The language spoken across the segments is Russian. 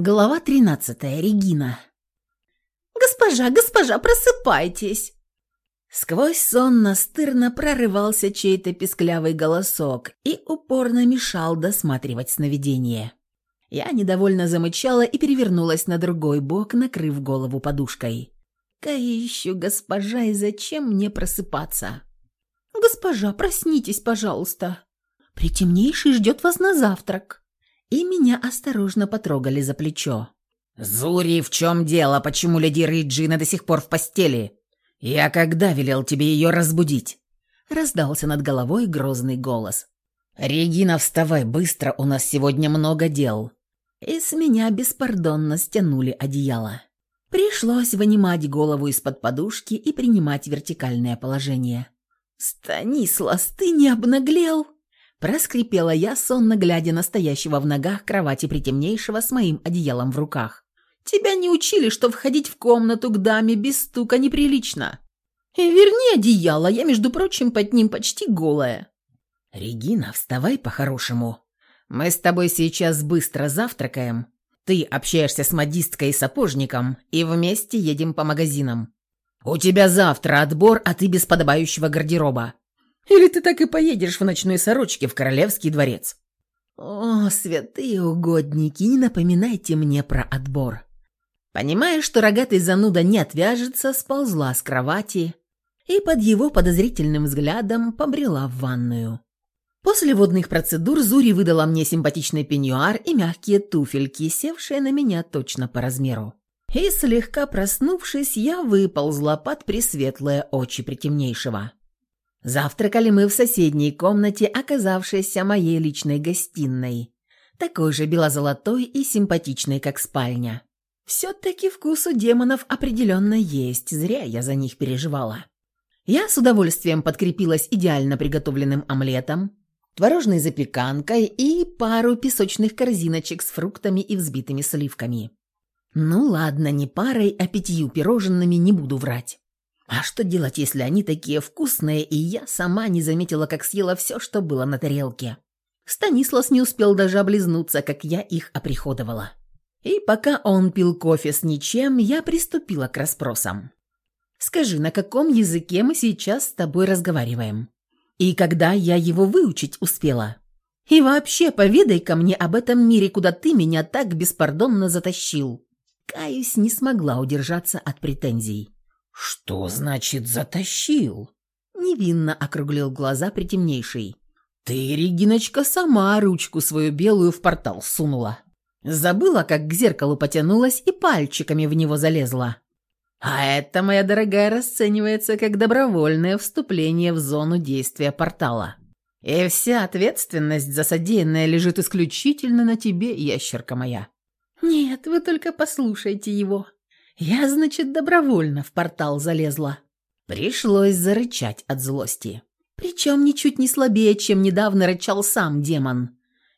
Глава 13. Регина. «Госпожа, госпожа, просыпайтесь!» Сквозь сон настырно прорывался чей-то песклявый голосок и упорно мешал досматривать сновидение. Я недовольно замычала и перевернулась на другой бок, накрыв голову подушкой. «Какая еще госпожа и зачем мне просыпаться?» «Госпожа, проснитесь, пожалуйста!» «Притемнейший ждет вас на завтрак!» и меня осторожно потрогали за плечо. «Зури, в чем дело? Почему леди Риджина до сих пор в постели? Я когда велел тебе ее разбудить?» Раздался над головой грозный голос. «Регина, вставай быстро, у нас сегодня много дел». И с меня беспардонно стянули одеяло. Пришлось вынимать голову из-под подушки и принимать вертикальное положение. «Станислас, ты не обнаглел?» Проскрипела я, сонно глядя на стоящего в ногах кровати притемнейшего с моим одеялом в руках. «Тебя не учили, что входить в комнату к даме без стука неприлично. И верни одеяло, я, между прочим, под ним почти голая». «Регина, вставай по-хорошему. Мы с тобой сейчас быстро завтракаем. Ты общаешься с модисткой и сапожником, и вместе едем по магазинам. У тебя завтра отбор, а ты без подобающего гардероба. Или ты так и поедешь в ночной сорочке в Королевский дворец?» «О, святые угодники, не напоминайте мне про отбор». Понимая, что рогатый зануда не отвяжется, сползла с кровати и под его подозрительным взглядом побрела в ванную. После водных процедур Зури выдала мне симпатичный пеньюар и мягкие туфельки, севшие на меня точно по размеру. И слегка проснувшись, я выползла под пресветлые очи притемнейшего. Завтракали мы в соседней комнате, оказавшейся моей личной гостиной, такой же бело-золотой и симпатичной, как спальня. Все-таки вкус у демонов определенно есть, зря я за них переживала. Я с удовольствием подкрепилась идеально приготовленным омлетом, творожной запеканкой и пару песочных корзиночек с фруктами и взбитыми сливками. Ну ладно, не парой, а пятью пирожными не буду врать. А что делать, если они такие вкусные, и я сама не заметила, как съела все, что было на тарелке? Станислав не успел даже облизнуться, как я их оприходовала. И пока он пил кофе с ничем, я приступила к расспросам. «Скажи, на каком языке мы сейчас с тобой разговариваем? И когда я его выучить успела? И вообще, поведай ко мне об этом мире, куда ты меня так беспардонно затащил». Каюсь, не смогла удержаться от претензий. «Что значит затащил?» Невинно округлил глаза притемнейший. «Ты, Региночка, сама ручку свою белую в портал сунула. Забыла, как к зеркалу потянулась и пальчиками в него залезла. А это, моя дорогая, расценивается как добровольное вступление в зону действия портала. И вся ответственность за содеянное лежит исключительно на тебе, ящерка моя». «Нет, вы только послушайте его», я, значит, добровольно в портал залезла. Пришлось зарычать от злости. Причем ничуть не слабее, чем недавно рычал сам демон.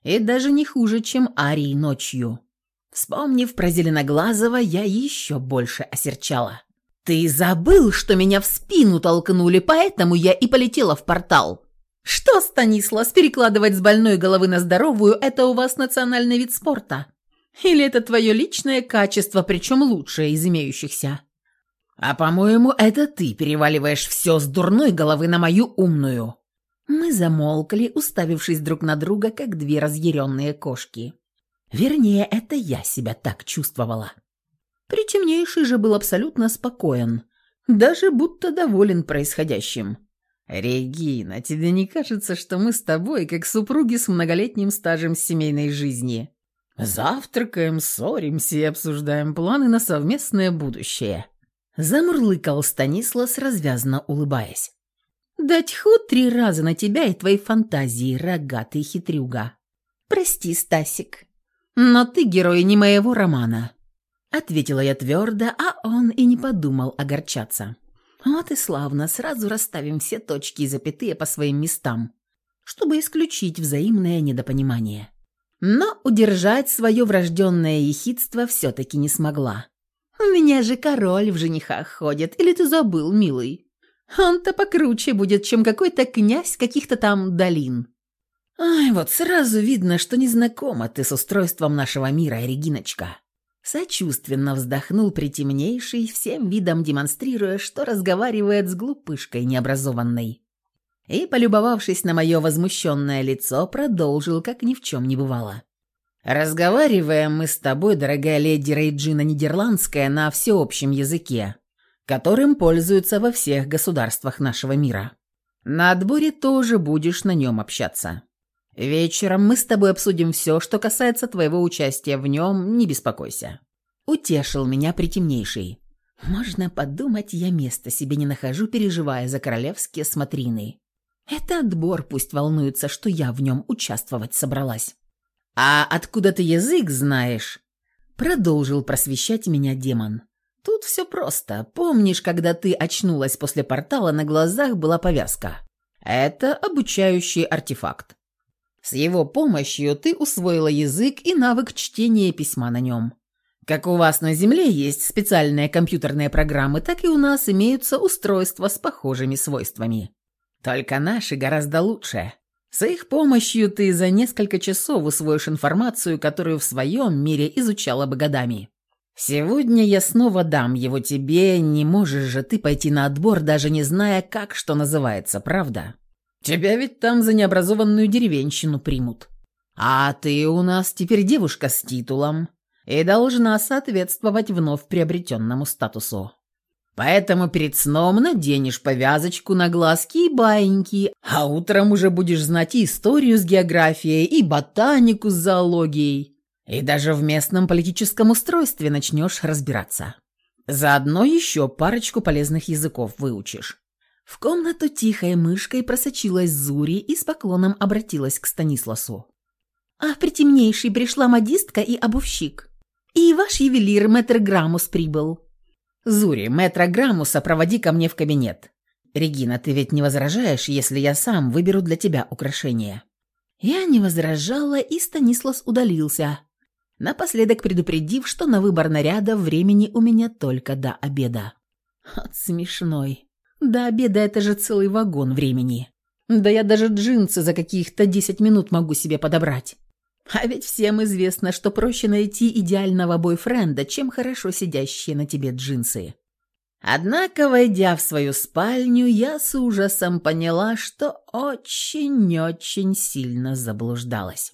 И даже не хуже, чем Арий ночью. Вспомнив про Зеленоглазого, я еще больше осерчала. «Ты забыл, что меня в спину толкнули, поэтому я и полетела в портал!» «Что, Станислав, перекладывать с больной головы на здоровую – это у вас национальный вид спорта?» Или это твое личное качество, причем лучшее из имеющихся? А по-моему, это ты переваливаешь все с дурной головы на мою умную». Мы замолкли, уставившись друг на друга, как две разъяренные кошки. Вернее, это я себя так чувствовала. Притемнейший же был абсолютно спокоен, даже будто доволен происходящим. «Регина, тебе не кажется, что мы с тобой как супруги с многолетним стажем семейной жизни?» «Завтракаем, ссоримся и обсуждаем планы на совместное будущее». Замурлыкал Станислав, развязно улыбаясь. Дать тьху три раза на тебя и твои фантазии, рогатый хитрюга!» «Прости, Стасик, но ты герой не моего романа», — ответила я твердо, а он и не подумал огорчаться. «Вот и славно, сразу расставим все точки и запятые по своим местам, чтобы исключить взаимное недопонимание» но удержать свое врожденное ехидство все-таки не смогла. «У меня же король в женихах ходит, или ты забыл, милый? Он-то покруче будет, чем какой-то князь каких-то там долин». «Ай, вот сразу видно, что незнакома ты с устройством нашего мира, Региночка». Сочувственно вздохнул притемнейший, всем видом демонстрируя, что разговаривает с глупышкой необразованной и, полюбовавшись на мое возмущенное лицо, продолжил, как ни в чем не бывало. «Разговариваем мы с тобой, дорогая леди Рейджина Нидерландская, на всеобщем языке, которым пользуются во всех государствах нашего мира. На отборе тоже будешь на нем общаться. Вечером мы с тобой обсудим все, что касается твоего участия в нем, не беспокойся». Утешил меня притемнейший. «Можно подумать, я места себе не нахожу, переживая за королевские смотрины». Это отбор пусть волнуется, что я в нем участвовать собралась. «А откуда ты язык знаешь?» Продолжил просвещать меня демон. «Тут все просто. Помнишь, когда ты очнулась после портала, на глазах была повязка? Это обучающий артефакт. С его помощью ты усвоила язык и навык чтения письма на нем. Как у вас на Земле есть специальные компьютерные программы, так и у нас имеются устройства с похожими свойствами. Только наши гораздо лучше. С их помощью ты за несколько часов усвоишь информацию, которую в своем мире изучала бы годами. Сегодня я снова дам его тебе, не можешь же ты пойти на отбор, даже не зная, как что называется, правда? Тебя ведь там за необразованную деревенщину примут. А ты у нас теперь девушка с титулом и должна соответствовать вновь приобретенному статусу. Поэтому перед сном наденешь повязочку на глазки и баиньки, а утром уже будешь знать и историю с географией, и ботанику с зоологией. И даже в местном политическом устройстве начнешь разбираться. Заодно еще парочку полезных языков выучишь. В комнату тихой мышкой просочилась Зури и с поклоном обратилась к Станисласу. «А в притемнейший пришла модистка и обувщик. И ваш ювелир Мэтр Грамус прибыл. «Зури, мэтра Грамуса проводи ко мне в кабинет. Регина, ты ведь не возражаешь, если я сам выберу для тебя украшение?» Я не возражала, и Станислас удалился, напоследок предупредив, что на выбор наряда времени у меня только до обеда. От смешной. До обеда это же целый вагон времени. Да я даже джинсы за каких-то десять минут могу себе подобрать. А ведь всем известно, что проще найти идеального бойфренда, чем хорошо сидящие на тебе джинсы. Однако, войдя в свою спальню, я с ужасом поняла, что очень-очень сильно заблуждалась.